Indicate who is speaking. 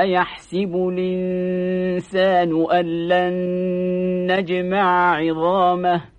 Speaker 1: أيحسب الإنسان أن لن نجمع عظامه